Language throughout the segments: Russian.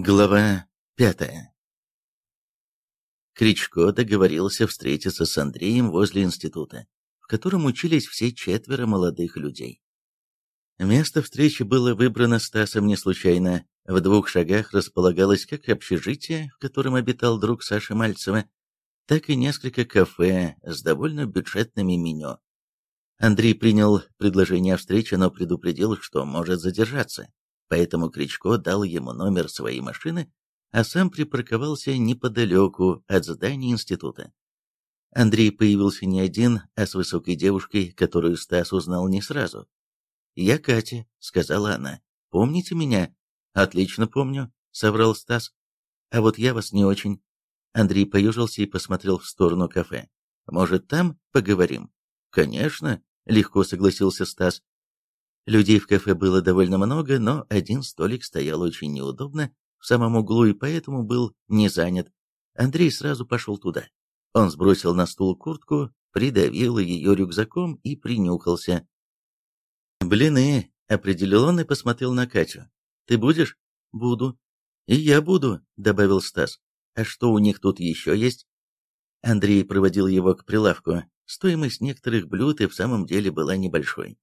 Глава пятая Кричко договорился встретиться с Андреем возле института, в котором учились все четверо молодых людей. Место встречи было выбрано Стасом не случайно. В двух шагах располагалось как общежитие, в котором обитал друг Саши Мальцева, так и несколько кафе с довольно бюджетными меню. Андрей принял предложение о встрече, но предупредил, что может задержаться. Поэтому Кричко дал ему номер своей машины, а сам припарковался неподалеку от здания института. Андрей появился не один, а с высокой девушкой, которую Стас узнал не сразу. «Я Катя», — сказала она. «Помните меня?» «Отлично помню», — соврал Стас. «А вот я вас не очень». Андрей поюжился и посмотрел в сторону кафе. «Может, там поговорим?» «Конечно», — легко согласился Стас. Людей в кафе было довольно много, но один столик стоял очень неудобно в самом углу и поэтому был не занят. Андрей сразу пошел туда. Он сбросил на стул куртку, придавил ее рюкзаком и принюхался. «Блины», — определил он и посмотрел на Катю. «Ты будешь?» «Буду». «И я буду», — добавил Стас. «А что у них тут еще есть?» Андрей проводил его к прилавку. Стоимость некоторых блюд и в самом деле была небольшой.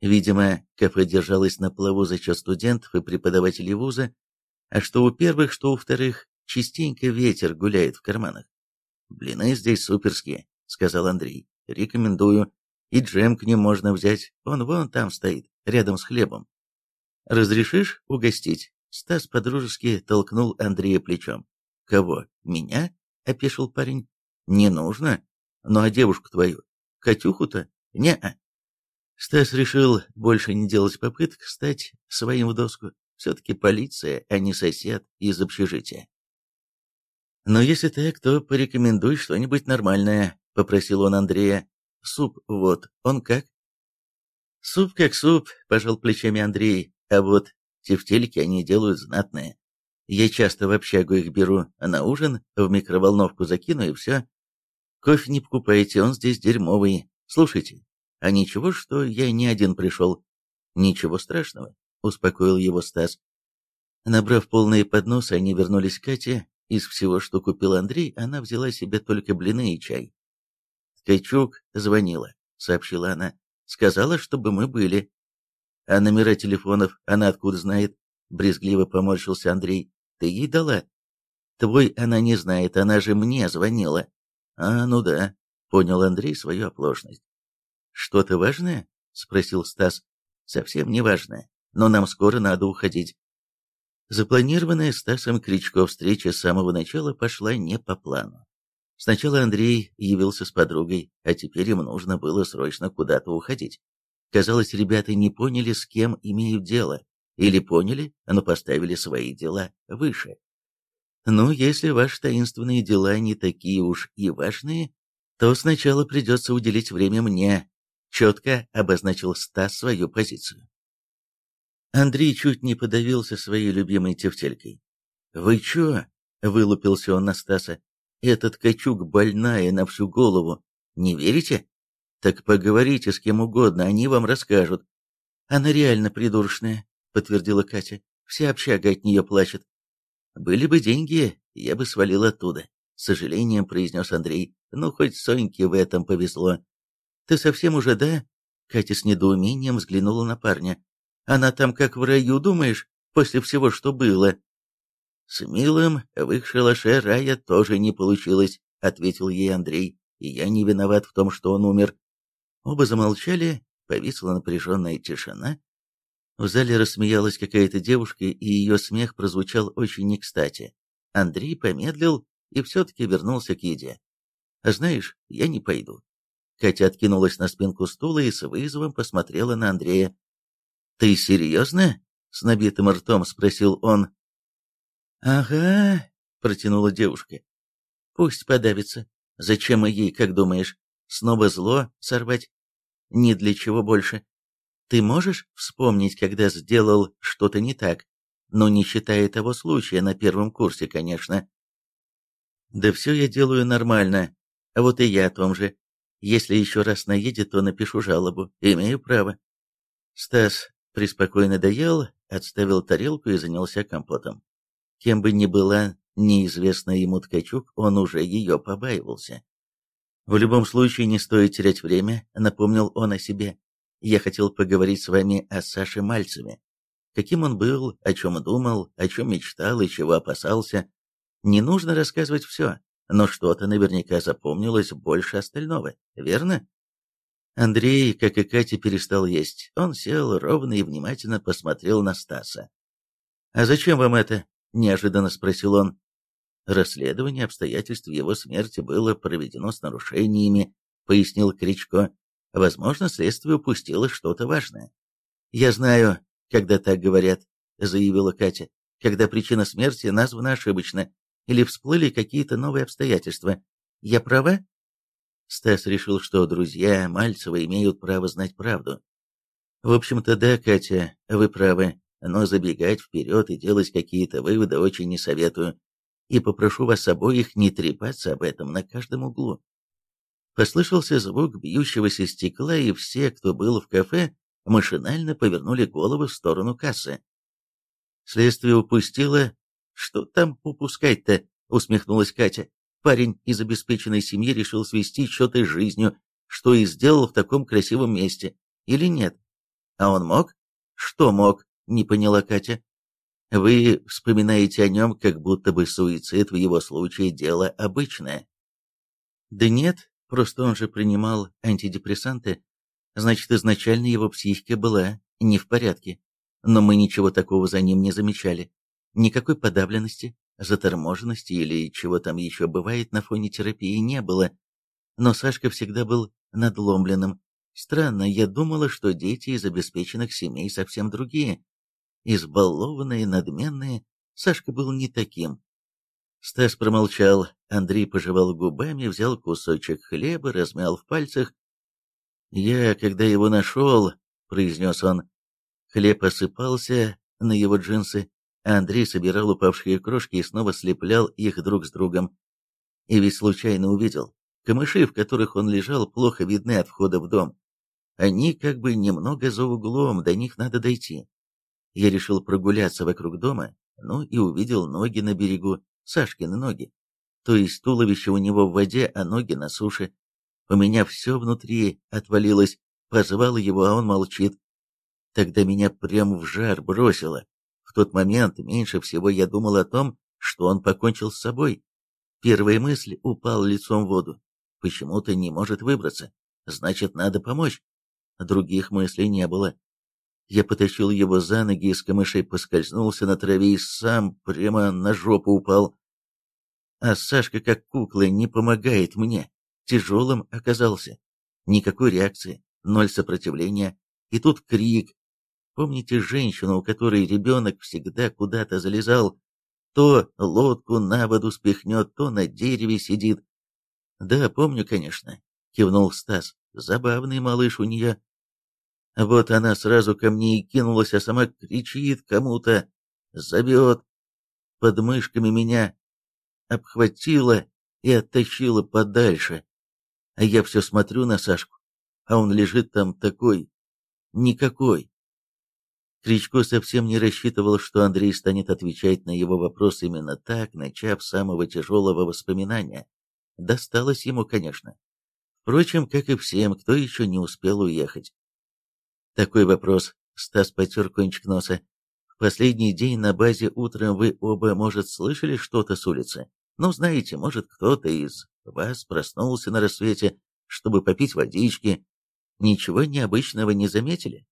Видимо, кафе держалось на плаву за счет студентов и преподавателей вуза, а что у первых, что у вторых, частенько ветер гуляет в карманах. «Блины здесь суперские», — сказал Андрей. «Рекомендую. И джем к ним можно взять, он вон там стоит, рядом с хлебом». «Разрешишь угостить?» Стас подружески толкнул Андрея плечом. «Кого? Меня?» — опешил парень. «Не нужно. Ну а девушку твою? Катюху-то? Не-а». Стас решил больше не делать попыток стать своим в доску. Все-таки полиция, а не сосед из общежития. «Но если так, то порекомендуй что-нибудь нормальное», — попросил он Андрея. «Суп вот, он как?» «Суп как суп», — пожал плечами Андрей, «а вот тефтельки они делают знатные. Я часто в общагу их беру, а на ужин в микроволновку закину и все. Кофе не покупайте, он здесь дерьмовый. Слушайте, а ничего, что я не один пришел. Ничего страшного, успокоил его Стас. Набрав полные подносы, они вернулись к Кате. Из всего, что купил Андрей, она взяла себе только блины и чай. «Ткачук звонила», — сообщила она. «Сказала, чтобы мы были». «А номера телефонов она откуда знает?» — брезгливо поморщился Андрей. «Ты ей дала?» «Твой она не знает, она же мне звонила». «А, ну да», — понял Андрей свою оплошность. «Что-то важное?» — спросил Стас. «Совсем не важное, но нам скоро надо уходить». Запланированная Стасом Кричко встреча с самого начала пошла не по плану. Сначала Андрей явился с подругой, а теперь им нужно было срочно куда-то уходить. Казалось, ребята не поняли, с кем имеют дело, или поняли, но поставили свои дела выше. Ну, если ваши таинственные дела не такие уж и важные, то сначала придется уделить время мне, четко обозначил Стас свою позицию. Андрей чуть не подавился своей любимой тефтелькой. «Вы чё?» — вылупился он на Стаса. «Этот качук больная на всю голову. Не верите? Так поговорите с кем угодно, они вам расскажут». «Она реально придурочная», — подтвердила Катя. «Вся общага от нее плачет». «Были бы деньги, я бы свалил оттуда», — с сожалением произнес Андрей. «Ну, хоть Соньке в этом повезло. «Ты совсем уже, да?» Катя с недоумением взглянула на парня. «Она там как в раю, думаешь, после всего, что было?» «С Милым в их шалаше рая тоже не получилось», — ответил ей Андрей, «и я не виноват в том, что он умер». Оба замолчали, повисла напряженная тишина. В зале рассмеялась какая-то девушка, и ее смех прозвучал очень не кстати. Андрей помедлил и все-таки вернулся к еде. «Знаешь, я не пойду. Катя откинулась на спинку стула и с вызовом посмотрела на Андрея. «Ты серьезно?» — с набитым ртом спросил он. «Ага», — протянула девушка. «Пусть подавится. Зачем ей, как думаешь? Снова зло сорвать? Ни для чего больше. Ты можешь вспомнить, когда сделал что-то не так? Но не считая того случая на первом курсе, конечно». «Да все я делаю нормально. А вот и я о том же. Если еще раз наедет, то напишу жалобу. Имею право. Стас преспокойно доел, отставил тарелку и занялся компотом. Кем бы ни была неизвестная ему Ткачук, он уже ее побаивался. «В любом случае не стоит терять время», — напомнил он о себе. «Я хотел поговорить с вами о Саше Мальцеве. Каким он был, о чем думал, о чем мечтал и чего опасался. Не нужно рассказывать все, но что-то наверняка запомнилось больше остального, верно?» Андрей, как и Катя, перестал есть. Он сел ровно и внимательно посмотрел на Стаса. «А зачем вам это?» – неожиданно спросил он. Расследование обстоятельств его смерти было проведено с нарушениями, пояснил Кричко. Возможно, следствие упустило что-то важное. Я знаю, когда так говорят, заявила Катя, когда причина смерти названа ошибочно или всплыли какие-то новые обстоятельства. Я права? Стас решил, что друзья Мальцева имеют право знать правду. В общем-то, да, Катя, вы правы, но забегать вперед и делать какие-то выводы очень не советую и попрошу вас обоих не трепаться об этом на каждом углу. Послышался звук бьющегося стекла, и все, кто был в кафе, машинально повернули головы в сторону кассы. Следствие упустило... Что там упускать-то? Усмехнулась Катя. Парень из обеспеченной семьи решил свести счеты с жизнью, что и сделал в таком красивом месте. Или нет? А он мог? Что мог? Не поняла Катя. Вы вспоминаете о нем, как будто бы суицид в его случае дело обычное. Да нет, просто он же принимал антидепрессанты. Значит, изначально его психика была не в порядке. Но мы ничего такого за ним не замечали. Никакой подавленности, заторможенности или чего там еще бывает на фоне терапии не было. Но Сашка всегда был надломленным. Странно, я думала, что дети из обеспеченных семей совсем другие избалованные, надменные, Сашка был не таким. Стас промолчал, Андрей пожевал губами, взял кусочек хлеба, размял в пальцах. «Я, когда его нашел», — произнес он, — хлеб осыпался на его джинсы, Андрей собирал упавшие крошки и снова слеплял их друг с другом. И ведь случайно увидел. Камыши, в которых он лежал, плохо видны от входа в дом. Они как бы немного за углом, до них надо дойти. Я решил прогуляться вокруг дома, ну и увидел ноги на берегу, Сашкины ноги. То есть туловище у него в воде, а ноги на суше. У меня все внутри отвалилось, позвал его, а он молчит. Тогда меня прям в жар бросило. В тот момент меньше всего я думал о том, что он покончил с собой. Первая мысль — упал лицом в воду. Почему-то не может выбраться. Значит, надо помочь. Других мыслей не было. Я потащил его за ноги, из камышей поскользнулся на траве и сам прямо на жопу упал. А Сашка, как кукла, не помогает мне. Тяжелым оказался. Никакой реакции, ноль сопротивления. И тут крик. Помните женщину, у которой ребенок всегда куда-то залезал? То лодку на воду спихнет, то на дереве сидит. Да, помню, конечно, кивнул Стас. Забавный малыш у нее. Вот она сразу ко мне и кинулась, а сама кричит кому-то, зовет. Под мышками меня обхватила и оттащила подальше. А я все смотрю на Сашку, а он лежит там такой, никакой. Кричко совсем не рассчитывал, что Андрей станет отвечать на его вопрос именно так, начав с самого тяжелого воспоминания. Досталось ему, конечно. Впрочем, как и всем, кто еще не успел уехать. Такой вопрос. Стас потер кончик носа. В последний день на базе утром вы оба, может, слышали что-то с улицы? Ну, знаете, может, кто-то из вас проснулся на рассвете, чтобы попить водички. Ничего необычного не заметили?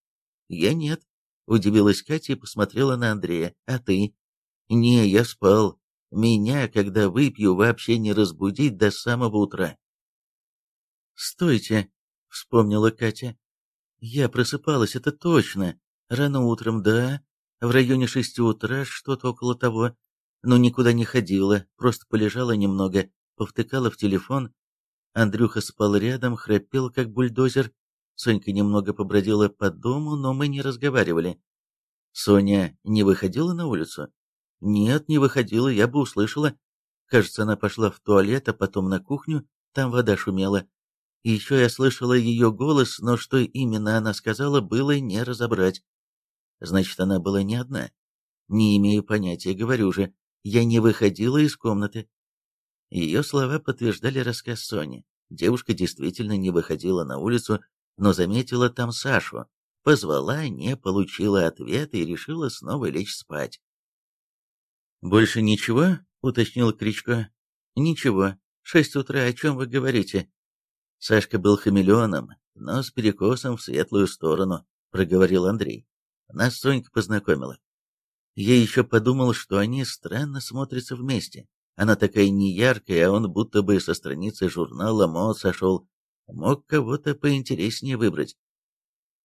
Я нет. Удивилась Катя и посмотрела на Андрея. А ты? Не, я спал. Меня, когда выпью, вообще не разбудить до самого утра. «Стойте», — вспомнила Катя. Я просыпалась, это точно. Рано утром, да. В районе шести утра, что-то около того. Но никуда не ходила, просто полежала немного, повтыкала в телефон. Андрюха спал рядом, храпел, как бульдозер. Сонька немного побродила по дому, но мы не разговаривали. Соня не выходила на улицу? Нет, не выходила, я бы услышала. Кажется, она пошла в туалет, а потом на кухню, там вода шумела. Еще я слышала ее голос, но что именно она сказала, было не разобрать. Значит, она была не одна. Не имею понятия, говорю же. я не выходила из комнаты. Ее слова подтверждали рассказ Сони. Девушка действительно не выходила на улицу, но заметила там Сашу, позвала, не получила ответа и решила снова лечь спать. «Больше ничего?» — уточнил Кричко. «Ничего. Шесть утра, о чем вы говорите?» Сашка был хамелеоном, но с перекосом в светлую сторону, проговорил Андрей. Нас Сонька познакомила. Я еще подумал, что они странно смотрятся вместе. Она такая неяркая, а он будто бы со страницы журнала МОД сошел. Мог кого-то поинтереснее выбрать.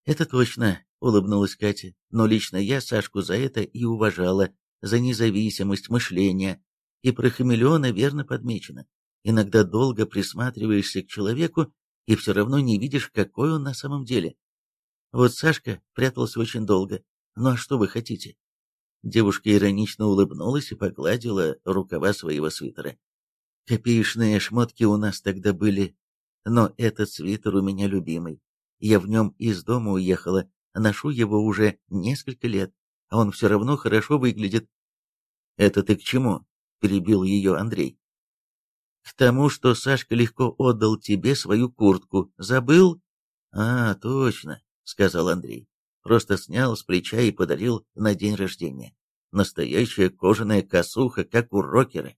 «Это точно», — улыбнулась Катя, «но лично я Сашку за это и уважала, за независимость мышления. И про хамелеона верно подмечено. Иногда долго присматриваешься к человеку и все равно не видишь, какой он на самом деле. Вот Сашка прятался очень долго. Ну а что вы хотите? Девушка иронично улыбнулась и погладила рукава своего свитера. Копеечные шмотки у нас тогда были, но этот свитер у меня любимый. Я в нем из дома уехала, ношу его уже несколько лет, а он все равно хорошо выглядит. «Это ты к чему?» – перебил ее Андрей. «К тому, что Сашка легко отдал тебе свою куртку. Забыл?» «А, точно», — сказал Андрей. «Просто снял с плеча и подарил на день рождения. Настоящая кожаная косуха, как у рокера».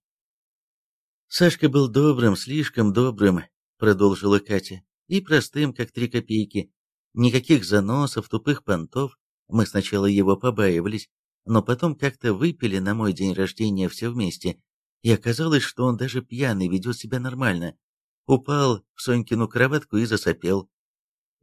«Сашка был добрым, слишком добрым», — продолжила Катя, — «и простым, как три копейки. Никаких заносов, тупых понтов. Мы сначала его побаивались, но потом как-то выпили на мой день рождения все вместе, и оказалось, что он даже пьяный ведет себя нормально. Упал в Сонькину кроватку и засопел.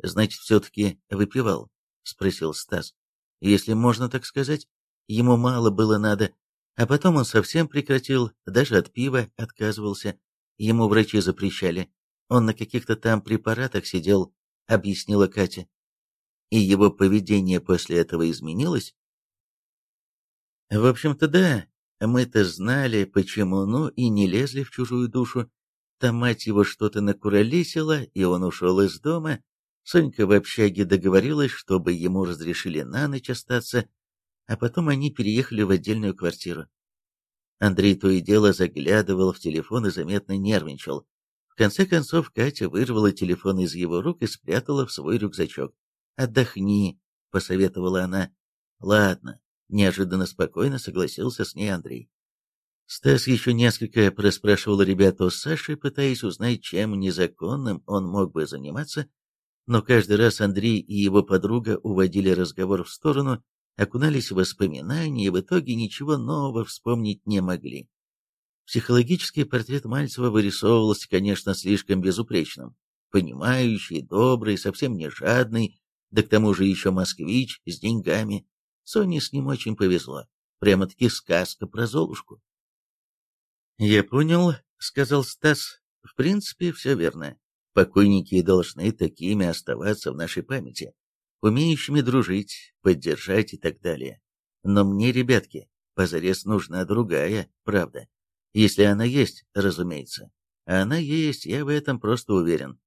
«Значит, все-таки выпивал?» — спросил Стас. «Если можно так сказать, ему мало было надо, а потом он совсем прекратил, даже от пива отказывался. Ему врачи запрещали. Он на каких-то там препаратах сидел», — объяснила Катя. «И его поведение после этого изменилось?» «В общем-то, да. Мы-то знали, почему, ну и не лезли в чужую душу. Там мать его что-то накуролесила, и он ушел из дома. Сонька в общаге договорилась, чтобы ему разрешили на ночь остаться, а потом они переехали в отдельную квартиру. Андрей то и дело заглядывал в телефон и заметно нервничал. В конце концов Катя вырвала телефон из его рук и спрятала в свой рюкзачок. «Отдохни», — посоветовала она. «Ладно, Неожиданно спокойно согласился с ней Андрей. Стас еще несколько проспрашивал ребят о Саше, пытаясь узнать, чем незаконным он мог бы заниматься, но каждый раз Андрей и его подруга уводили разговор в сторону, окунались в воспоминания и в итоге ничего нового вспомнить не могли. Психологический портрет Мальцева вырисовывался, конечно, слишком безупречным. Понимающий, добрый, совсем не жадный, да к тому же еще москвич с деньгами. Соне с ним очень повезло. Прямо-таки сказка про Золушку. «Я понял», — сказал Стас. «В принципе, все верно. Покойники должны такими оставаться в нашей памяти, умеющими дружить, поддержать и так далее. Но мне, ребятки, позарез нужна другая правда. Если она есть, разумеется. А она есть, я в этом просто уверен.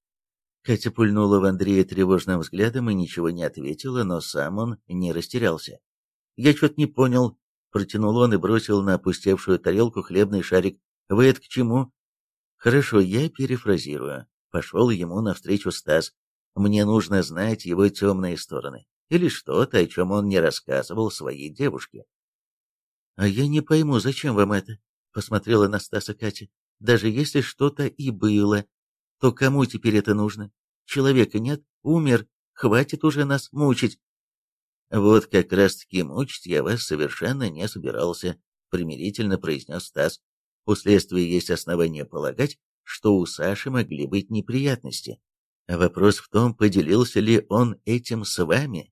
Катя пульнула в Андрея тревожным взглядом и ничего не ответила, но сам он не растерялся. «Я что-то не понял», — протянул он и бросил на опустевшую тарелку хлебный шарик. «Вы это к чему?» «Хорошо, я перефразирую». Пошел ему навстречу Стас. «Мне нужно знать его темные стороны. Или что-то, о чем он не рассказывал своей девушке». «А я не пойму, зачем вам это?» — посмотрела на Стаса Катя. «Даже если что-то и было, то кому теперь это нужно? Человека нет, умер, хватит уже нас мучить». «Вот как раз-таки мучить я вас совершенно не собирался», — примирительно произнес Стас. «У следствия есть основания полагать, что у Саши могли быть неприятности. Вопрос в том, поделился ли он этим с вами».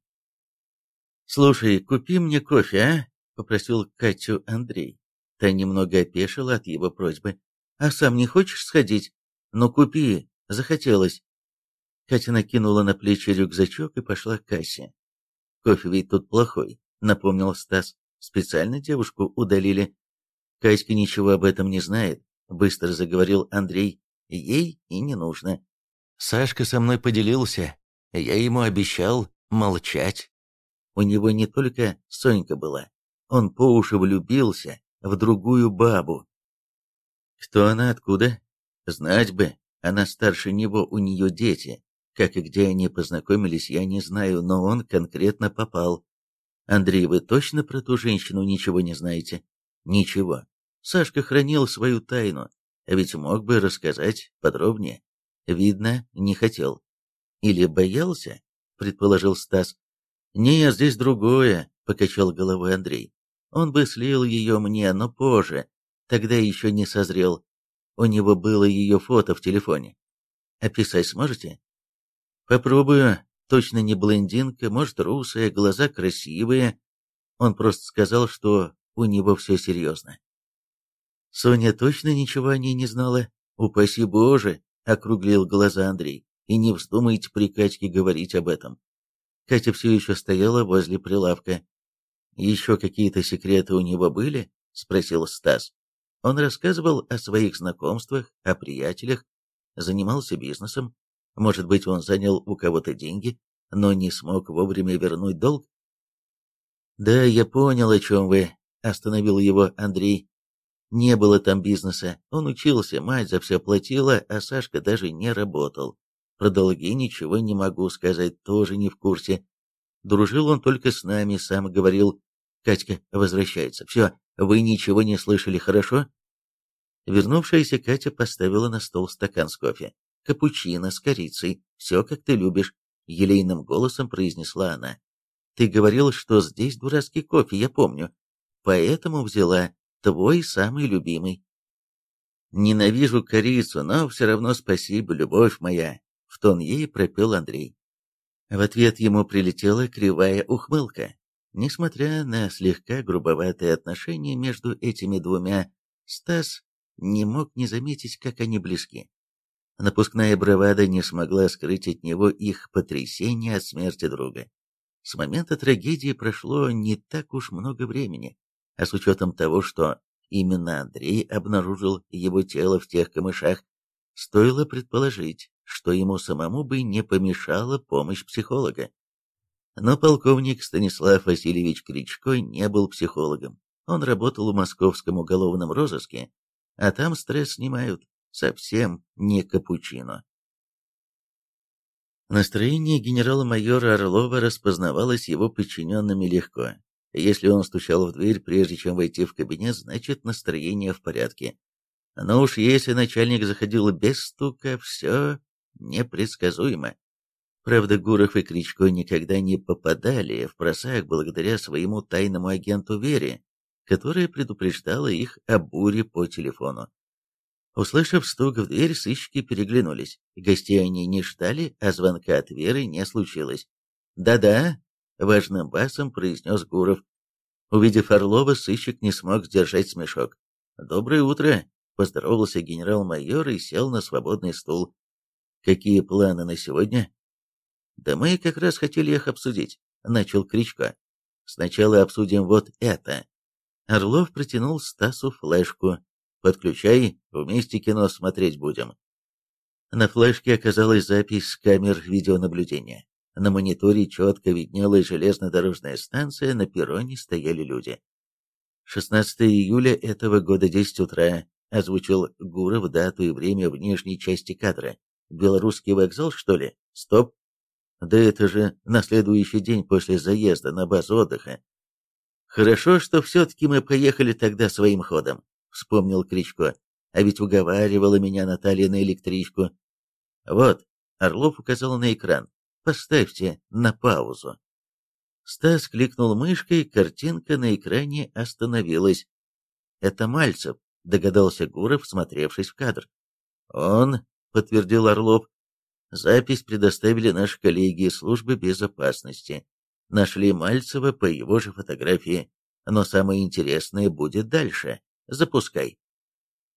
«Слушай, купи мне кофе, а?» — попросил Катю Андрей. Та немного опешила от его просьбы. «А сам не хочешь сходить? Ну купи, захотелось». Катя накинула на плечи рюкзачок и пошла к кассе. Кофе ведь тут плохой, напомнил Стас. Специально девушку удалили. Катька ничего об этом не знает, быстро заговорил Андрей. Ей и не нужно. Сашка со мной поделился. Я ему обещал молчать. У него не только Сонька была. Он по уши влюбился, в другую бабу. Кто она, откуда? Знать бы, она старше него, у нее дети. Как и где они познакомились, я не знаю, но он конкретно попал. Андрей, вы точно про ту женщину ничего не знаете? Ничего. Сашка хранил свою тайну, а ведь мог бы рассказать подробнее. Видно, не хотел. Или боялся, предположил Стас. «Не, здесь другое», — покачал головой Андрей. «Он бы слил ее мне, но позже. Тогда еще не созрел. У него было ее фото в телефоне. Описать сможете?» «Попробую. Точно не блондинка, может, русая, глаза красивые. Он просто сказал, что у него все серьезно». Соня точно ничего о ней не знала? Упаси Боже, округлил глаза Андрей. И не вздумайте при Катьке говорить об этом. Катя все еще стояла возле прилавка. «Еще какие-то секреты у него были?» — спросил Стас. Он рассказывал о своих знакомствах, о приятелях, занимался бизнесом. Может быть, он занял у кого-то деньги, но не смог вовремя вернуть долг? «Да, я понял, о чем вы», — остановил его Андрей. Не было там бизнеса, он учился, мать за все платила, а Сашка даже не работал. Про долги ничего не могу сказать, тоже не в курсе. Дружил он только с нами, сам говорил. Катька возвращается. Все, вы ничего не слышали, хорошо? Вернувшаяся Катя поставила на стол стакан с кофе. «Капучино с корицей, все как ты любишь», — елейным голосом произнесла она. «Ты говорил, что здесь дурацкий кофе, я помню. Поэтому взяла твой самый любимый. Ненавижу корицу, но все равно спасибо, любовь моя, в тон ей пропел Андрей. В ответ ему прилетела кривая ухмылка. Несмотря на слегка грубоватые отношения между этими двумя, Стас не мог не заметить, как они близки. Напускная бравада не смогла скрыть от него их потрясение от смерти друга. С момента трагедии прошло не так уж много времени, а с учетом того, что именно Андрей обнаружил его тело в тех камышах, стоило предположить, что ему самому бы не помешала помощь психолога. Но полковник Станислав Васильевич Кричко не был психологом. Он работал в московском уголовном розыске, а там стресс снимают, совсем не капучино. Настроение генерала-майора Орлова распознавалось его подчиненными легко. Если он стучал в дверь, прежде чем войти в кабинет, значит настроение в порядке. Но уж если начальник заходил без стука, все непредсказуемо. Правда, Гуров и Кричко никогда не попадали в просак благодаря своему тайному агенту Вере, которая предупреждала их о буре по телефону. Услышав стук в дверь, сыщики переглянулись. Гостей они не ждали, а звонка от Веры не случилось. «Да-да», — важным басом произнес Гуров. Увидев Орлова, сыщик не смог сдержать смешок. «Доброе утро!» — поздоровался генерал-майор и сел на свободный стул. «Какие планы на сегодня?» «Да мы как раз хотели их обсудить», — начал Кричко. «Сначала обсудим вот это». Орлов протянул Стасу флешку. «Подключай, вместе кино смотреть будем». На флешке оказалась запись с камер видеонаблюдения. На мониторе четко виднелась железнодорожная станция, на перроне стояли люди. 16 июля этого года, 10 утра, озвучил Гуров дату и время внешней части кадра. Белорусский вокзал, что ли? Стоп. Да это же на следующий день после заезда на базу отдыха. Хорошо, что все-таки мы поехали тогда своим ходом, вспомнил Кричко. А ведь уговаривала меня Наталья на электричку. Вот, Орлов указал на экран. Поставьте на паузу. Стас кликнул мышкой, картинка на экране остановилась. «Это Мальцев», — догадался Гуров, смотревшись в кадр. «Он», — подтвердил Орлов. «Запись предоставили наши коллеги из службы безопасности. Нашли Мальцева по его же фотографии. Но самое интересное будет дальше. Запускай».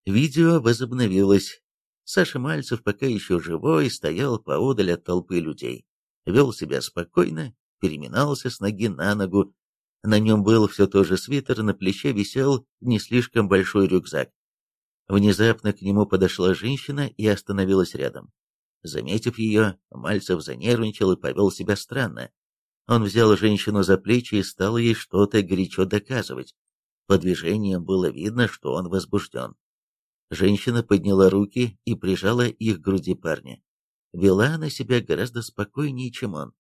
Видео возобновилось. Саша Мальцев пока еще живой стоял поодаль от толпы людей вел себя спокойно, переминался с ноги на ногу. На нем был все тот же свитер, на плече висел не слишком большой рюкзак. Внезапно к нему подошла женщина и остановилась рядом. Заметив ее, Мальцев занервничал и повел себя странно. Он взял женщину за плечи и стал ей что-то горячо доказывать. По движениям было видно, что он возбужден. Женщина подняла руки и прижала их к груди парня. Вела она себя гораздо спокойнее, чем он.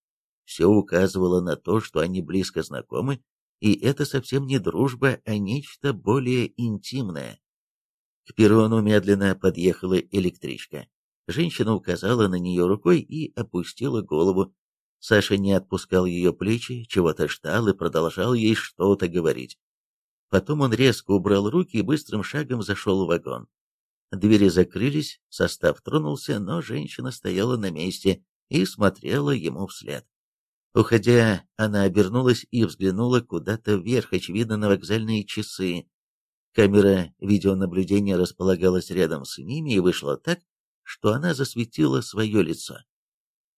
Все указывало на то, что они близко знакомы, и это совсем не дружба, а нечто более интимное. К перрону медленно подъехала электричка. Женщина указала на нее рукой и опустила голову. Саша не отпускал ее плечи, чего-то ждал и продолжал ей что-то говорить. Потом он резко убрал руки и быстрым шагом зашел в вагон. Двери закрылись, состав тронулся, но женщина стояла на месте и смотрела ему вслед. Уходя, она обернулась и взглянула куда-то вверх, очевидно, на вокзальные часы. Камера видеонаблюдения располагалась рядом с ними и вышла так, что она засветила свое лицо.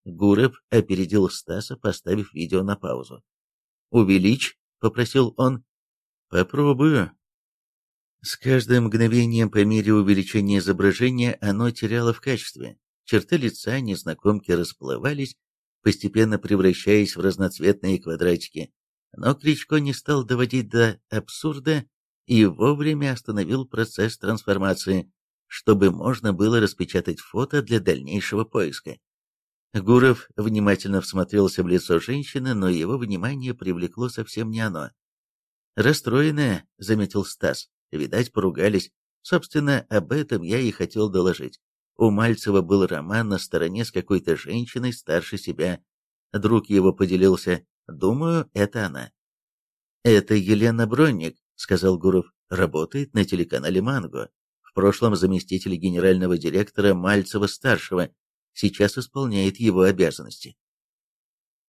Гуров опередил Стаса, поставив видео на паузу. «Увеличь», — попросил он. «Попробую», с каждым мгновением по мере увеличения изображения оно теряло в качестве. Черты лица незнакомки расплывались, постепенно превращаясь в разноцветные квадратики. Но Кричко не стал доводить до абсурда и вовремя остановил процесс трансформации, чтобы можно было распечатать фото для дальнейшего поиска. Гуров внимательно всмотрелся в лицо женщины, но его внимание привлекло совсем не оно. «Расстроенная», — заметил Стас. Видать, поругались. Собственно, об этом я и хотел доложить. У Мальцева был роман на стороне с какой-то женщиной старше себя. Друг его поделился. Думаю, это она. «Это Елена Бронник», — сказал Гуров. «Работает на телеканале «Манго». Прошлом заместитель генерального директора Мальцева-старшего. Сейчас исполняет его обязанности».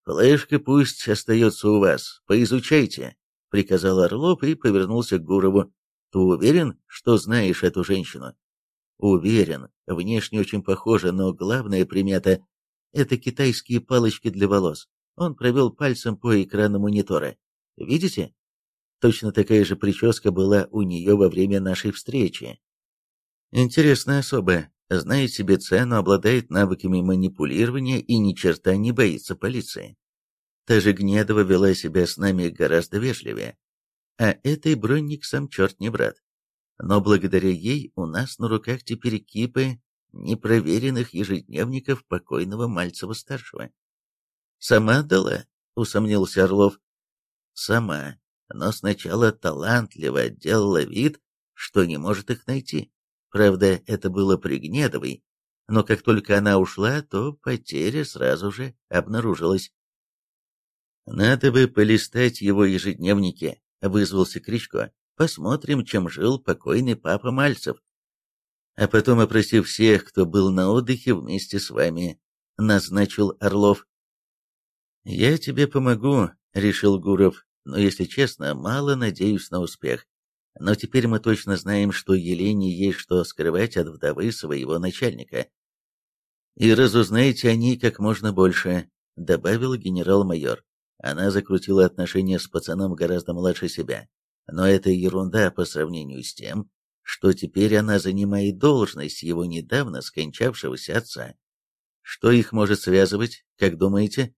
«Флешка пусть остается у вас. Поизучайте», — приказал Орлов и повернулся к Гурову. Ты уверен, что знаешь эту женщину? Уверен. Внешне очень похожа, но главная примета — это китайские палочки для волос. Он провел пальцем по экрану монитора. Видите? Точно такая же прическа была у нее во время нашей встречи. Интересная особа. Знает себе цену, обладает навыками манипулирования и ни черта не боится полиции. Та же Гнедова вела себя с нами гораздо вежливее а этой бронник сам черт не брат. Но благодаря ей у нас на руках теперь кипы непроверенных ежедневников покойного Мальцева-старшего. «Сама отдала?» — усомнился Орлов. «Сама, но сначала талантливо делала вид, что не может их найти. Правда, это было при Гнедовой, но как только она ушла, то потеря сразу же обнаружилась. Надо бы полистать его ежедневники, — вызвался Кричко. «Посмотрим, чем жил покойный папа Мальцев. А потом опросив всех, кто был на отдыхе вместе с вами», — назначил Орлов. «Я тебе помогу», — решил Гуров, «но, если честно, мало надеюсь на успех. Но теперь мы точно знаем, что Елене есть что скрывать от вдовы своего начальника. И разузнайте о ней как можно больше», — добавил генерал-майор. Она закрутила отношения с пацаном гораздо младше себя. Но это ерунда по сравнению с тем, что теперь она занимает должность его недавно скончавшегося отца. Что их может связывать, как думаете?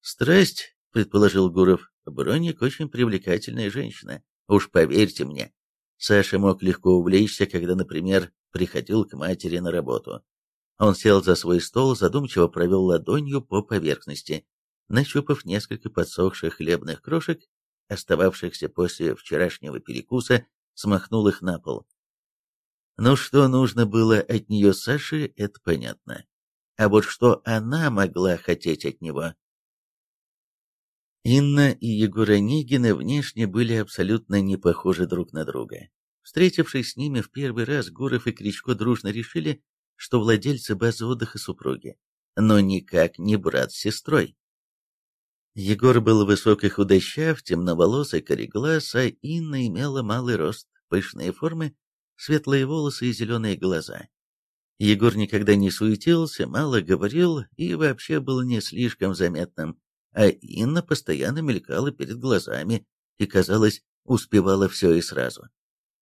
Страсть, предположил Гуров. Броник очень привлекательная женщина. Уж поверьте мне. Саша мог легко увлечься, когда, например, приходил к матери на работу. Он сел за свой стол, задумчиво провел ладонью по поверхности. Нащупав несколько подсохших хлебных крошек, остававшихся после вчерашнего перекуса, смахнул их на пол. Ну что нужно было от нее Саше, это понятно. А вот что она могла хотеть от него? Инна и Егор Онегины внешне были абсолютно не похожи друг на друга. Встретившись с ними в первый раз, Гуров и Кричко дружно решили, что владельцы базы отдыха супруги, но никак не брат с сестрой. Егор был высок и худощав, темноволосый, кореглаз, а Инна имела малый рост, пышные формы, светлые волосы и зеленые глаза. Егор никогда не суетился, мало говорил и вообще был не слишком заметным, а Инна постоянно мелькала перед глазами и, казалось, успевала все и сразу.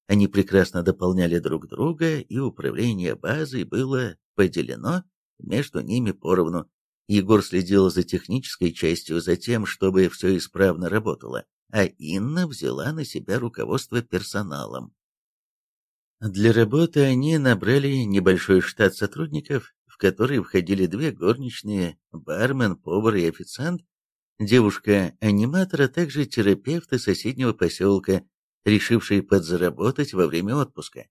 Они прекрасно дополняли друг друга, и управление базой было поделено между ними поровну, Егор следил за технической частью, за тем, чтобы все исправно работало, а Инна взяла на себя руководство персоналом. Для работы они набрали небольшой штат сотрудников, в который входили две горничные, бармен, повар и официант, девушка-аниматор, а также терапевты соседнего поселка, решившие подзаработать во время отпуска.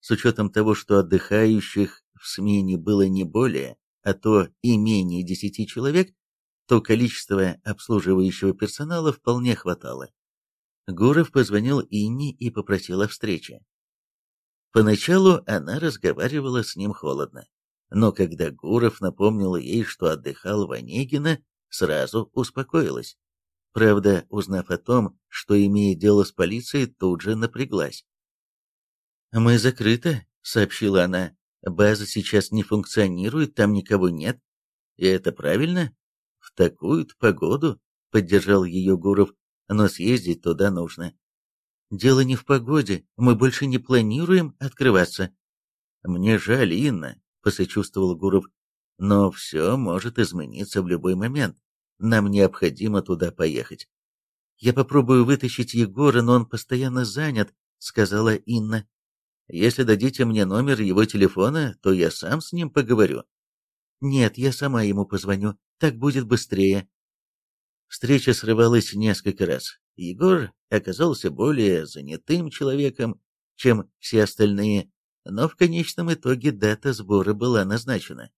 С учетом того, что отдыхающих в смене было не более, а то и менее десяти человек, то количество обслуживающего персонала вполне хватало. Гуров позвонил Инне и попросил о встрече. Поначалу она разговаривала с ним холодно, но когда Гуров напомнил ей, что отдыхал в Онегино, сразу успокоилась. Правда, узнав о том, что имеет дело с полицией, тут же напряглась. «Мы закрыты», — сообщила она. «База сейчас не функционирует, там никого нет. И это правильно? В такую погоду?» — поддержал ее Гуров. «Но съездить туда нужно. Дело не в погоде, мы больше не планируем открываться. Мне жаль, Инна, посочувствовал Гуров, но все может измениться в любой момент. Нам необходимо туда поехать. Я попробую вытащить Егора, но он постоянно занят, сказала Инна. Если дадите мне номер его телефона, то я сам с ним поговорю. Нет, я сама ему позвоню, так будет быстрее. Встреча срывалась несколько раз. Егор оказался более занятым человеком, чем все остальные, но в конечном итоге дата сбора была назначена.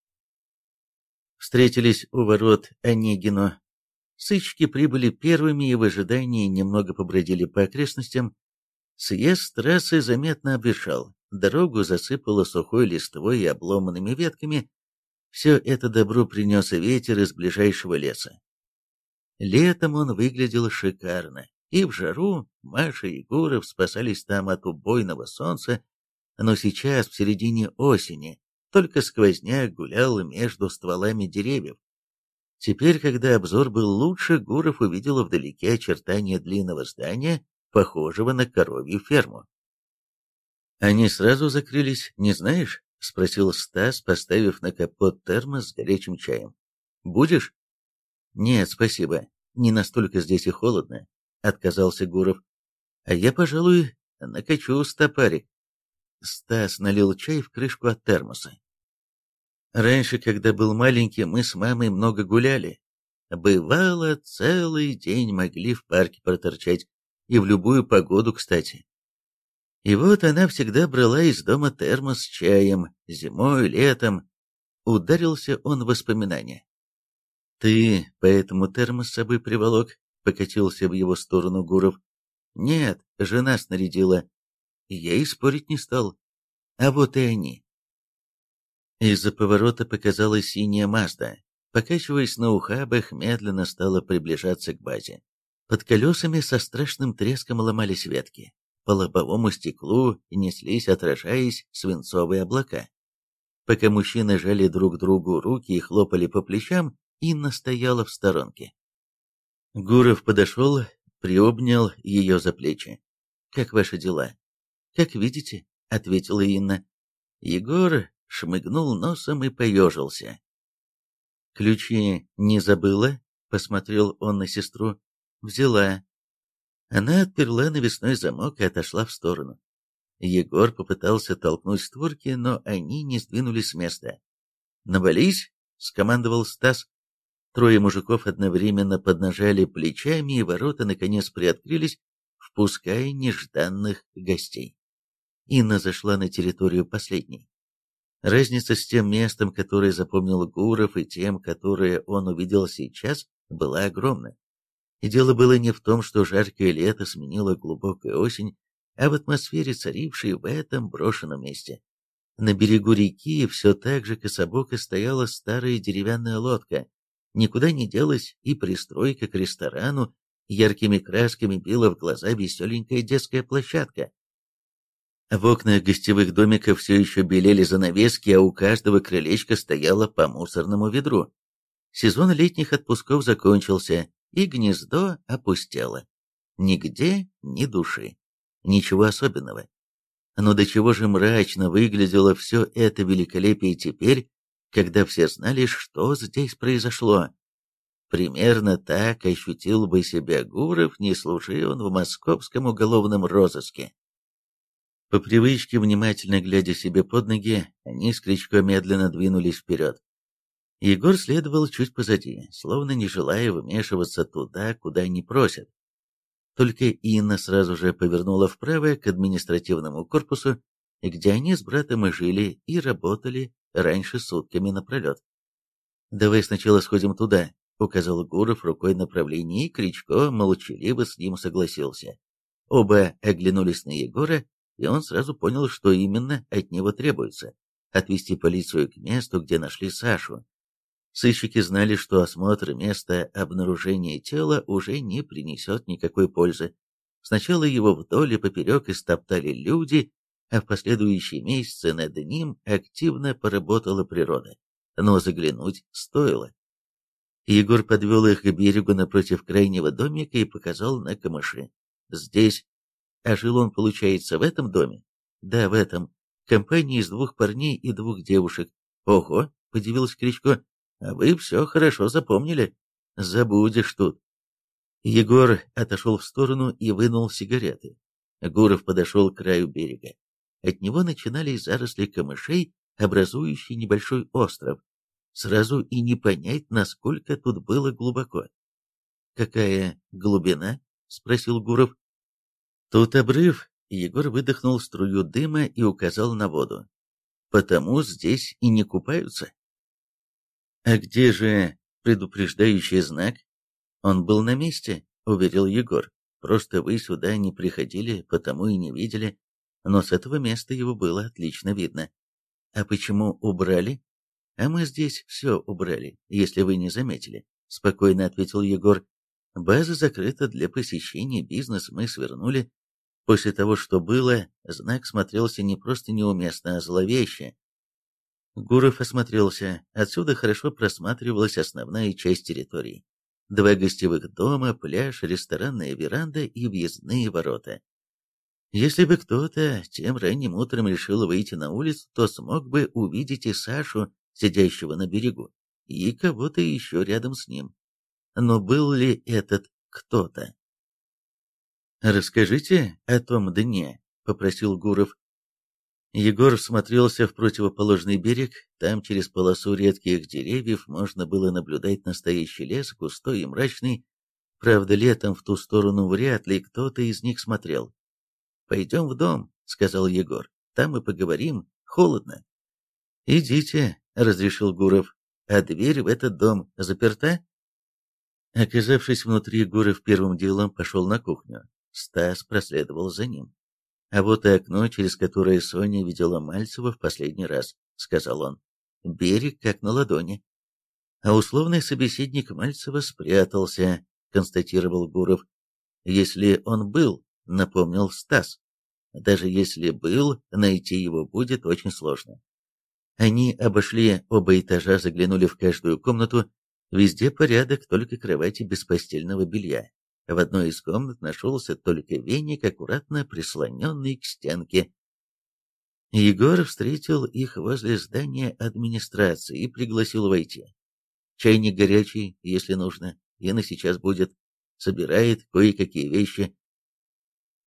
Встретились у ворот Онегину. Сычки прибыли первыми и в ожидании немного побродили по окрестностям. Съезд трассы заметно обветшал, дорогу засыпало сухой листвой и обломанными ветками. Все это добро принес ветер из ближайшего леса. Летом он выглядел шикарно, и в жару Маша и Егоров спасались там от убойного солнца, но сейчас, в середине осени, только сквозняк гулял между стволами деревьев. Теперь, когда обзор был лучше, Гуров увидел вдалеке очертания длинного здания, похожего на коровью ферму. «Они сразу закрылись, не знаешь?» — спросил Стас, поставив на капот термос с горячим чаем. «Будешь?» «Нет, спасибо. Не настолько здесь и холодно», — отказался Гуров. «А я, пожалуй, накачу стопарик». Стас налил чай в крышку от термоса. «Раньше, когда был маленький, мы с мамой много гуляли. Бывало, целый день могли в парке проторчать, и в любую погоду, кстати. И вот она всегда брала из дома термос с чаем, зимой, летом. Ударился он в воспоминания. «Ты поэтому термос с собой приволок?» — покатился в его сторону Гуров. «Нет, жена снарядила. Я и спорить не стал. А вот и они». Из-за поворота показалась синяя Мазда. Покачиваясь на ухабах, медленно стала приближаться к базе. Под колесами со страшным треском ломались ветки. По лобовому стеклу неслись, отражаясь, свинцовые облака. Пока мужчины жали друг другу руки и хлопали по плечам, Инна стояла в сторонке. Гуров подошел, приобнял ее за плечи. «Как ваши дела?» «Как видите», — ответила Инна. Егор шмыгнул носом и поежился. «Ключи не забыла?» — посмотрел он на сестру. «Взяла». Она отперла навесной замок и отошла в сторону. Егор попытался толкнуть створки, но они не сдвинулись с места. «Навались!» — скомандовал Стас. Трое мужиков одновременно поднажали плечами, и ворота наконец приоткрылись, впуская нежданных гостей. Инна зашла на территорию последней. Разница с тем местом, которое запомнил Гуров, и тем, которое он увидел сейчас, была огромна. И дело было не в том, что жаркое лето сменило глубокая осень, а в атмосфере, царившей в этом брошенном месте. На берегу реки все так же кособоко стояла старая деревянная лодка, Никуда не делась и пристройка к ресторану, яркими красками била в глаза веселенькая детская площадка. В окнах гостевых домиков все еще белели занавески, а у каждого крылечка стояло по мусорному ведру. Сезон летних отпусков закончился, и гнездо опустело. Нигде ни души. Ничего особенного. Но до чего же мрачно выглядело все это великолепие теперь, когда все знали, что здесь произошло. Примерно так ощутил бы себя Гуров, не служи он в московском уголовном розыске. По привычке, внимательно глядя себе под ноги, они с Кричко медленно двинулись вперед. Егор следовал чуть позади, словно не желая вмешиваться туда, куда не просят. Только Инна сразу же повернула вправо к административному корпусу, где они с братом и жили, и работали раньше сутками напролет. «Давай сначала сходим туда», — указал Гуров рукой направление, и Кричко молчаливо с ним согласился. Оба оглянулись на Егора, и он сразу понял, что именно от него требуется — отвести полицию к месту, где нашли Сашу. Сыщики знали, что осмотр места обнаружения тела уже не принесет никакой пользы. Сначала его вдоль и поперек истоптали люди, а в последующие месяцы над ним активно поработала природа. Но заглянуть стоило. Егор подвел их к берегу напротив крайнего домика и показал на камыши. «Здесь. А жил он, получается, в этом доме?» «Да, в этом. Компания из двух парней и двух девушек». «Ого!» — подивился Кричко. А вы все хорошо запомнили. Забудешь тут. Егор отошел в сторону и вынул сигареты. Гуров подошел к краю берега. От него начинались заросли камышей, образующие небольшой остров. Сразу и не понять, насколько тут было глубоко. «Какая глубина?» — спросил Гуров. «Тут обрыв», — Егор выдохнул струю дыма и указал на воду. «Потому здесь и не купаются». «А где же предупреждающий знак?» «Он был на месте», — уверил Егор. «Просто вы сюда не приходили, потому и не видели. Но с этого места его было отлично видно. А почему убрали?» «А мы здесь все убрали, если вы не заметили», — спокойно ответил Егор. «База закрыта для посещения, бизнес мы свернули. После того, что было, знак смотрелся не просто неуместно, а зловеще. Гуров осмотрелся. Отсюда хорошо просматривалась основная часть территории. Два гостевых дома, пляж, ресторанная веранда и въездные ворота. Если бы кто-то тем ранним утром решил выйти на улицу, то смог бы увидеть и Сашу, сидящего на берегу, и кого-то еще рядом с ним. Но был ли этот кто-то? «Расскажите о том дне», — попросил Гуров. Егор всмотрелся в противоположный берег, там через полосу редких деревьев можно было наблюдать настоящий лес, густой и мрачный. Правда, летом в ту сторону вряд ли кто-то из них смотрел. «Пойдем в дом», — сказал Егор, — «там и поговорим, холодно». «Идите», — разрешил Гуров, — «а дверь в этот дом заперта?» Оказавшись внутри, Гуров первым делом пошел на кухню. Стас проследовал за ним. А вот и окно, через которое Соня видела Мальцева в последний раз, сказал он. Берег как на ладони. А условный собеседник Мальцева спрятался, констатировал Гуров. Если он был, напомнил Стас. Даже если был, найти его будет очень сложно. Они обошли оба этажа, заглянули в каждую комнату. Везде порядок, только кровати без постельного белья. В одной из комнат нашелся только веник, аккуратно прислоненный к стенке. Егор встретил их возле здания администрации и пригласил войти. Чайник горячий, если нужно, Ина сейчас будет. Собирает кое-какие вещи.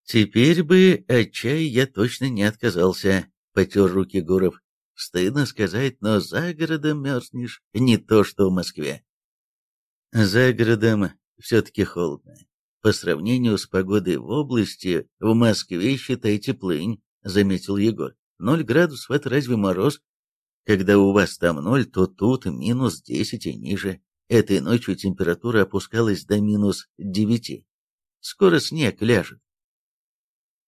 Теперь бы от чая я точно не отказался, потер руки Гуров. Стыдно сказать, но за городом мерзнешь, не то что в Москве. За городом все-таки холодно. По сравнению с погодой в области, в Москве, считай, теплынь, заметил Егор. Ноль градусов — это разве мороз? Когда у вас там ноль, то тут минус десять и ниже. Этой ночью температура опускалась до минус девяти. Скоро снег ляжет.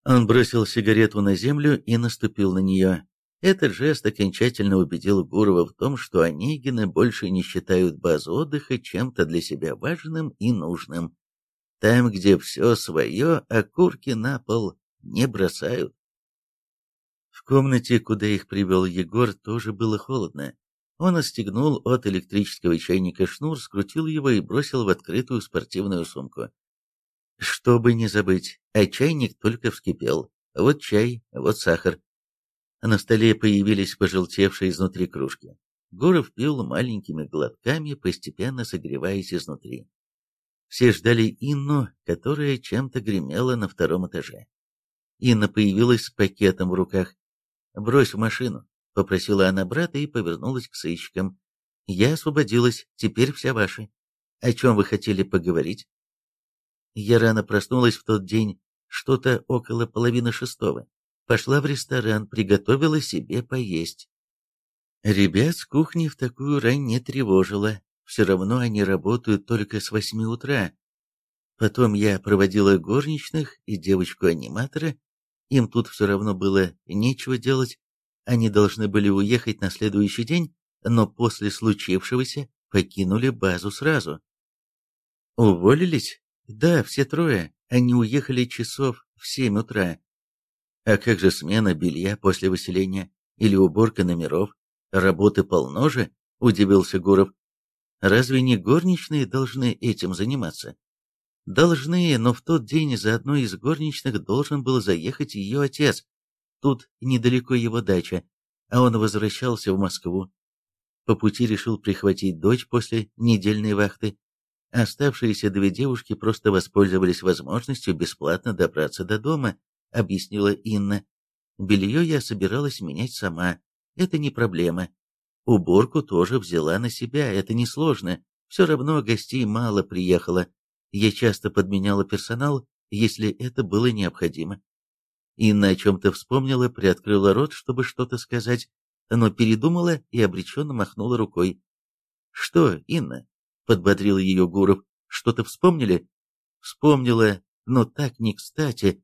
Он бросил сигарету на землю и наступил на нее. Этот жест окончательно убедил Гурова в том, что Онегины больше не считают базу отдыха чем-то для себя важным и нужным. Там, где все свое, окурки на пол не бросают. В комнате, куда их привел Егор, тоже было холодно. Он отстегнул от электрического чайника шнур, скрутил его и бросил в открытую спортивную сумку. Чтобы не забыть, а чайник только вскипел. Вот чай, вот сахар. На столе появились пожелтевшие изнутри кружки. Гуров пил маленькими глотками, постепенно согреваясь изнутри. Все ждали Инну, которая чем-то гремела на втором этаже. Инна появилась с пакетом в руках. «Брось в машину», — попросила она брата и повернулась к сыщикам. «Я освободилась, теперь вся ваша. О чем вы хотели поговорить?» Я рано проснулась в тот день, что-то около половины шестого. Пошла в ресторан, приготовила себе поесть. Ребят с кухни в такую рань не тревожило. Все равно они работают только с восьми утра. Потом я проводила горничных и девочку-аниматора. Им тут все равно было нечего делать. Они должны были уехать на следующий день, но после случившегося покинули базу сразу. Уволились? Да, все трое. Они уехали часов в семь утра. А как же смена белья после выселения? Или уборка номеров? Работы полно же? Удивился Гуров. Разве не горничные должны этим заниматься? Должны, но в тот день за одной из горничных должен был заехать ее отец. Тут недалеко его дача, а он возвращался в Москву. По пути решил прихватить дочь после недельной вахты. Оставшиеся две девушки просто воспользовались возможностью бесплатно добраться до дома, объяснила Инна. Белье я собиралась менять сама, это не проблема. Уборку тоже взяла на себя, это несложно. Все равно гостей мало приехало. Я часто подменяла персонал, если это было необходимо. Инна о чем-то вспомнила, приоткрыла рот, чтобы что-то сказать, но передумала и обреченно махнула рукой. «Что, Инна?» — подбодрил ее Гуров. «Что-то вспомнили?» «Вспомнила, но так не кстати».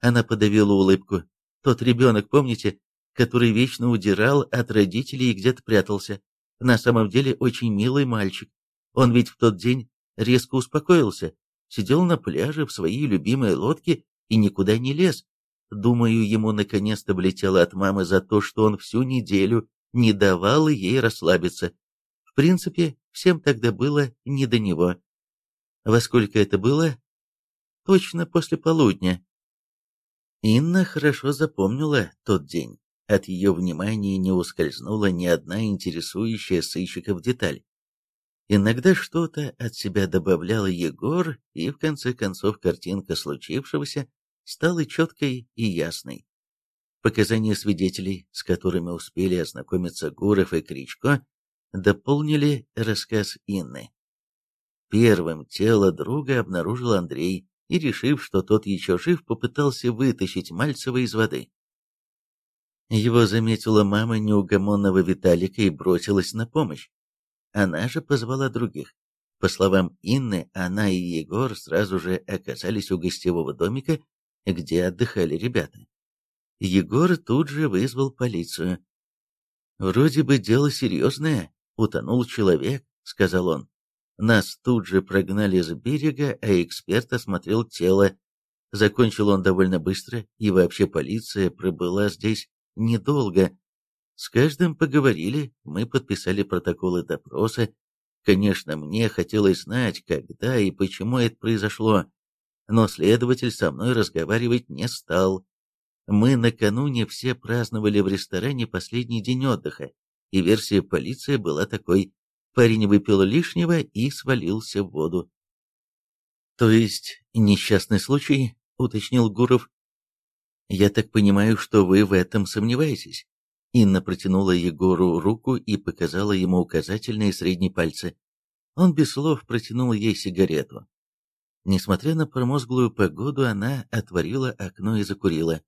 Она подавила улыбку. «Тот ребенок, помните, который вечно удирал от родителей и где-то прятался. На самом деле очень милый мальчик. Он ведь в тот день резко успокоился, сидел на пляже в своей любимой лодке и никуда не лез. Думаю, ему наконец-то влетело от мамы за то, что он всю неделю не давал ей расслабиться. В принципе, всем тогда было не до него. Во сколько это было? Точно после полудня. Инна хорошо запомнила тот день. От ее внимания не ускользнула ни одна интересующая сыщиков деталь. Иногда что-то от себя добавлял Егор, и в конце концов картинка случившегося стала четкой и ясной. Показания свидетелей, с которыми успели ознакомиться Гуров и Кричко, дополнили рассказ Инны. Первым тело друга обнаружил Андрей и, решив, что тот еще жив, попытался вытащить Мальцева из воды. Его заметила мама неугомонного Виталика и бросилась на помощь. Она же позвала других. По словам Инны, она и Егор сразу же оказались у гостевого домика, где отдыхали ребята. Егор тут же вызвал полицию. «Вроде бы дело серьезное, утонул человек», — сказал он. Нас тут же прогнали с берега, а эксперт осмотрел тело. Закончил он довольно быстро, и вообще полиция пробыла здесь недолго. С каждым поговорили, мы подписали протоколы допроса. Конечно, мне хотелось знать, когда и почему это произошло, но следователь со мной разговаривать не стал. Мы накануне все праздновали в ресторане последний день отдыха, и версия полиции была такой. Парень выпил лишнего и свалился в воду. «То есть несчастный случай?» — уточнил Гуров. «Я так понимаю, что вы в этом сомневаетесь?» Инна протянула Егору руку и показала ему указательные и средние пальцы. Он без слов протянул ей сигарету. Несмотря на промозглую погоду, она отворила окно и закурила.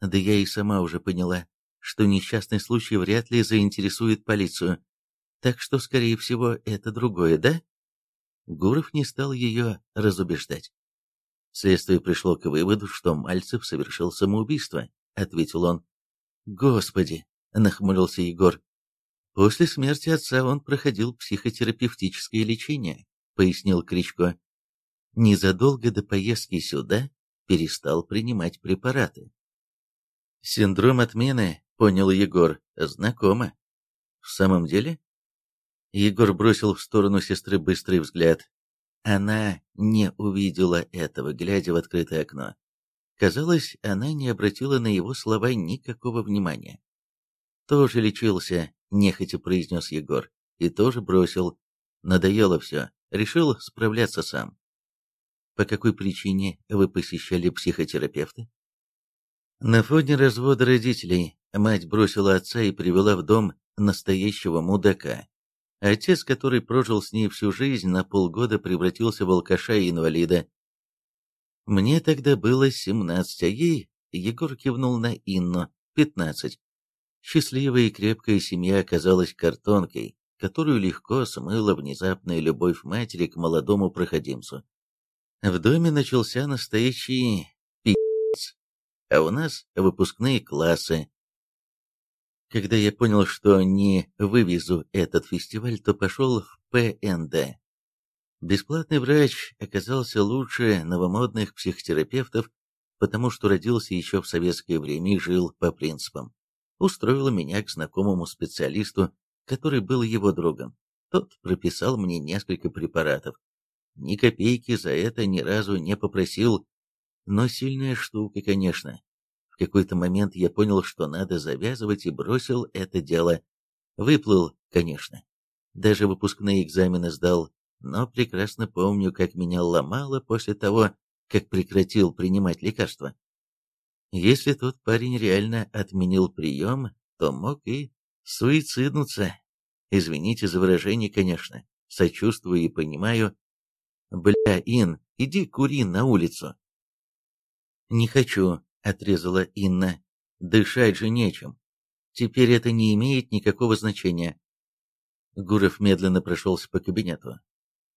Да я и сама уже поняла, что несчастный случай вряд ли заинтересует полицию. Так что, скорее всего, это другое, да? Гуров не стал ее разубеждать. Следствие пришло к выводу, что Мальцев совершил самоубийство, ответил он. Господи, нахмурился Егор. После смерти отца он проходил психотерапевтическое лечение, пояснил Кричко. Незадолго до поездки сюда перестал принимать препараты. Синдром отмены, понял Егор, знакомо. В самом деле? Егор бросил в сторону сестры быстрый взгляд. Она не увидела этого, глядя в открытое окно. Казалось, она не обратила на его слова никакого внимания. Тоже лечился, нехотя произнес Егор, и тоже бросил. Надоело все, решил справляться сам. По какой причине вы посещали психотерапевта? На фоне развода родителей мать бросила отца и привела в дом настоящего мудака. Отец, который прожил с ней всю жизнь, на полгода превратился в алкаша и инвалида. Мне тогда было семнадцать, а ей, Егор кивнул на Инну, пятнадцать. Счастливая и крепкая семья оказалась картонкой, которую легко смыла внезапная любовь матери к молодому проходимцу. В доме начался настоящий пи***ц, а у нас выпускные классы. Когда я понял, что не вывезу этот фестиваль, то пошел в ПНД. Бесплатный врач оказался лучше новомодных психотерапевтов, потому что родился еще в советское время и жил по принципам. Устроил меня к знакомому специалисту, который был его другом. Тот прописал мне несколько препаратов, ни копейки за это ни разу не попросил. Но сильная штука, конечно. В какой-то момент я понял, что надо завязывать и бросил это дело. Выплыл, конечно. Даже выпускные экзамены сдал, но прекрасно помню, как меня ломало после того, как прекратил принимать лекарства. Если тот парень реально отменил прием, то мог и суициднуться. Извините за выражение, конечно. Сочувствую и понимаю, «Бля, Ин, иди кури на улицу». «Не хочу», — отрезала Инна. «Дышать же нечем. Теперь это не имеет никакого значения». Гуров медленно прошелся по кабинету.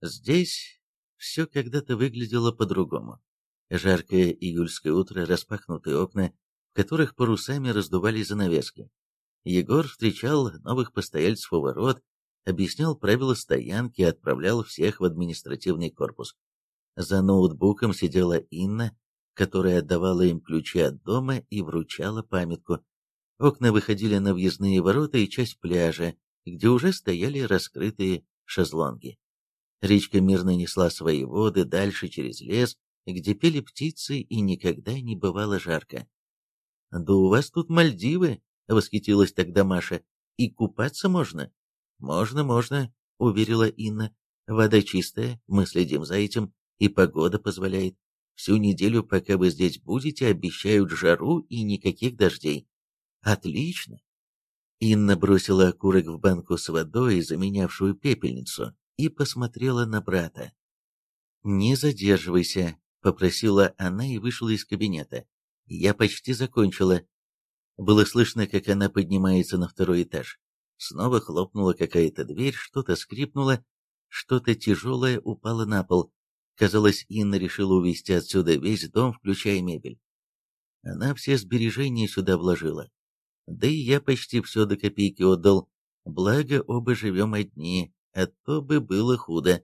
Здесь все когда-то выглядело по-другому. Жаркое июльское утро, распахнутые окна, в которых парусами раздували занавески. Егор встречал новых постояльцев у ворот, объяснял правила стоянки и отправлял всех в административный корпус. За ноутбуком сидела Инна, которая отдавала им ключи от дома и вручала памятку. Окна выходили на въездные ворота и часть пляжа, где уже стояли раскрытые шезлонги. Речка мирно несла свои воды дальше через лес, где пели птицы и никогда не бывало жарко. «Да у вас тут Мальдивы!» — восхитилась тогда Маша. «И купаться можно?» «Можно, можно», — уверила Инна. «Вода чистая, мы следим за этим, и погода позволяет. Всю неделю, пока вы здесь будете, обещают жару и никаких дождей». «Отлично!» Инна бросила окурок в банку с водой, заменявшую пепельницу, и посмотрела на брата. «Не задерживайся», — попросила она и вышла из кабинета. «Я почти закончила». Было слышно, как она поднимается на второй этаж. Снова хлопнула какая-то дверь, что-то скрипнуло, что-то тяжелое упало на пол. Казалось, Инна решила увезти отсюда весь дом, включая мебель. Она все сбережения сюда вложила. Да и я почти все до копейки отдал. Благо, оба живем одни, а то бы было худо.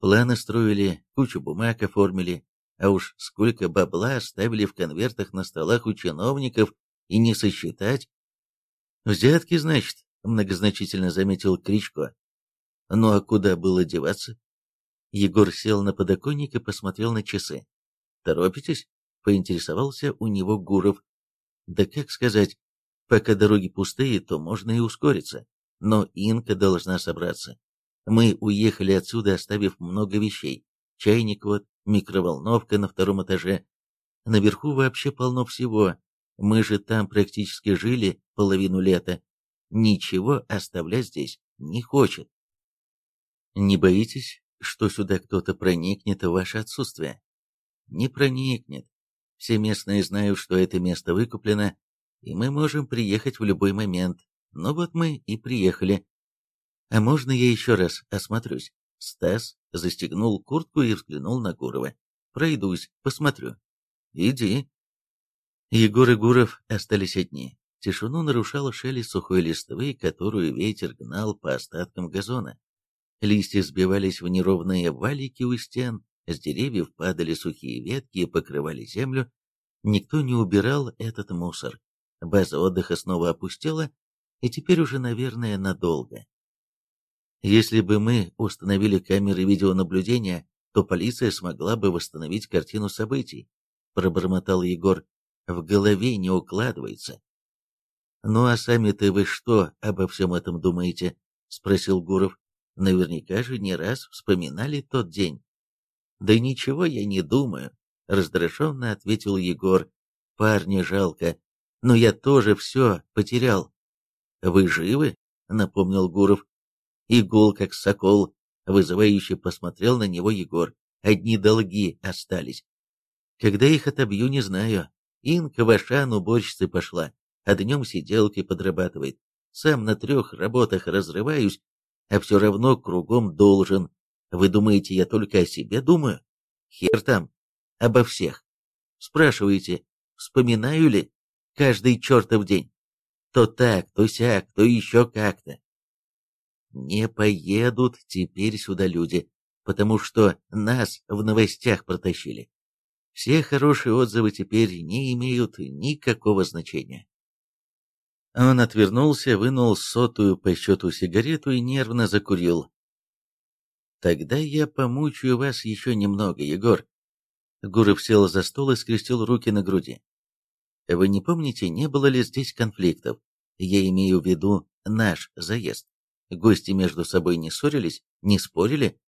Планы строили, кучу бумаг оформили, а уж сколько бабла оставили в конвертах на столах у чиновников и не сосчитать. Взятки, значит, многозначительно заметил Кричко. Ну а куда было деваться? Егор сел на подоконник и посмотрел на часы. «Торопитесь?» — поинтересовался у него Гуров. «Да как сказать, пока дороги пустые, то можно и ускориться. Но Инка должна собраться. Мы уехали отсюда, оставив много вещей. Чайник вот, микроволновка на втором этаже. Наверху вообще полно всего. Мы же там практически жили половину лета ничего оставлять здесь не хочет. Не боитесь, что сюда кто-то проникнет в ваше отсутствие? Не проникнет. Все местные знают, что это место выкуплено, и мы можем приехать в любой момент. Но вот мы и приехали. А можно я еще раз осмотрюсь? Стас застегнул куртку и взглянул на Гурова. Пройдусь, посмотрю. Иди. Егор и Гуров остались одни. Тишину нарушал шелест сухой листвы, которую ветер гнал по остаткам газона. Листья сбивались в неровные валики у стен, с деревьев падали сухие ветки и покрывали землю. Никто не убирал этот мусор. База отдыха снова опустела, и теперь уже, наверное, надолго. Если бы мы установили камеры видеонаблюдения, то полиция смогла бы восстановить картину событий, пробормотал Егор. В голове не укладывается. «Ну а сами-то вы что обо всем этом думаете?» — спросил Гуров. «Наверняка же не раз вспоминали тот день». «Да ничего я не думаю», — раздраженно ответил Егор. «Парня жалко, но я тоже все потерял». «Вы живы?» — напомнил Гуров. Игул, как сокол, вызывающе посмотрел на него Егор. Одни долги остались. Когда их отобью, не знаю. Инка в Ашан уборщицей пошла, а днем сиделкой подрабатывает. Сам на трех работах разрываюсь, а все равно кругом должен. Вы думаете, я только о себе думаю? Хер там, обо всех. Спрашиваете, вспоминаю ли каждый чертов день? То так, то сяк, то еще как-то. Не поедут теперь сюда люди, потому что нас в новостях протащили. Все хорошие отзывы теперь не имеют никакого значения. Он отвернулся, вынул сотую по счету сигарету и нервно закурил. «Тогда я помучаю вас еще немного, Егор». Гуров сел за стол и скрестил руки на груди. «Вы не помните, не было ли здесь конфликтов? Я имею в виду наш заезд. Гости между собой не ссорились, не спорили.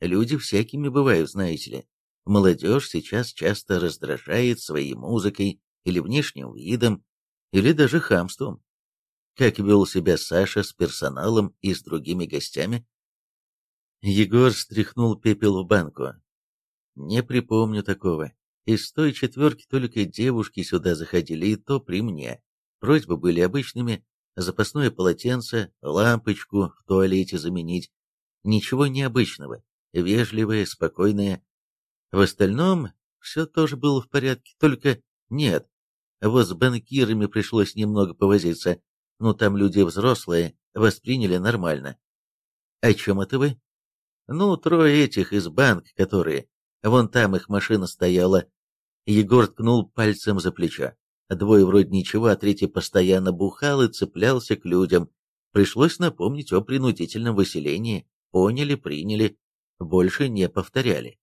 Люди всякими бывают, знаете ли. Молодежь сейчас часто раздражает своей музыкой или внешним видом, или даже хамством. Как вел себя Саша с персоналом и с другими гостями? Егор стряхнул пепел в банку. Не припомню такого. Из той четверки только девушки сюда заходили, и то при мне. Просьбы были обычными, запасное полотенце, лампочку в туалете заменить. Ничего необычного, вежливое, спокойное. В остальном все тоже было в порядке, только нет. Вот с банкирами пришлось немного повозиться, но там люди взрослые, восприняли нормально. О чем это вы? Ну, трое этих из банка, которые... Вон там их машина стояла. Егор ткнул пальцем за плечо. Двое вроде ничего, а третий постоянно бухал и цеплялся к людям. Пришлось напомнить о принудительном выселении. Поняли, приняли. Больше не повторяли.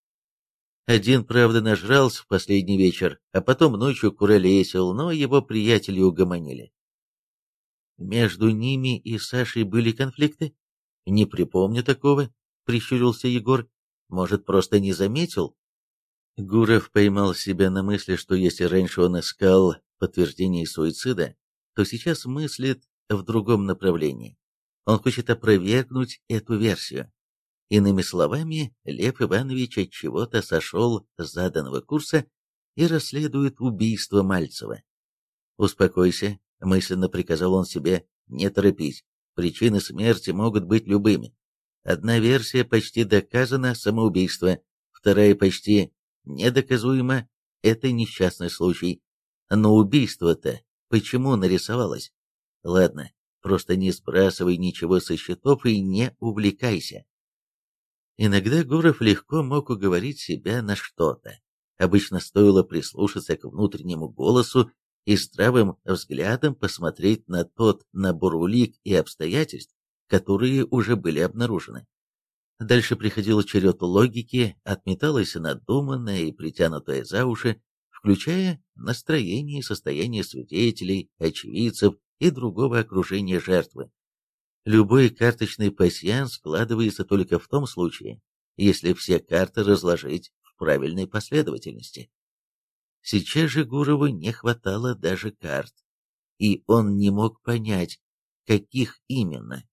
Один, правда, нажрался в последний вечер, а потом ночью куролесил, но его приятели угомонили. Между ними и Сашей были конфликты? Не припомню такого, прищурился Егор. Может, просто не заметил? Гуров поймал себя на мысли, что если раньше он искал подтверждение суицида, то сейчас мыслит в другом направлении. Он хочет опровергнуть эту версию. Иными словами, Лев Иванович от чего-то сошел с заданного курса и расследует убийство Мальцева. «Успокойся», — мысленно приказал он себе, — «не торопись. Причины смерти могут быть любыми. Одна версия почти доказана самоубийство, вторая почти недоказуема, это несчастный случай. Но убийство-то почему нарисовалось? Ладно, просто не сбрасывай ничего со счетов и не увлекайся. Иногда Гуров легко мог уговорить себя на что-то. Обычно стоило прислушаться к внутреннему голосу и здравым взглядом посмотреть на тот набор улик и обстоятельств, которые уже были обнаружены. Дальше приходил черед логики, отметалось надуманное и притянутое за уши, включая настроение и состояние свидетелей, очевидцев и другого окружения жертвы. Любой карточный пасьянс складывается только в том случае, если все карты разложить в правильной последовательности. Сейчас же Гурову не хватало даже карт, и он не мог понять, каких именно.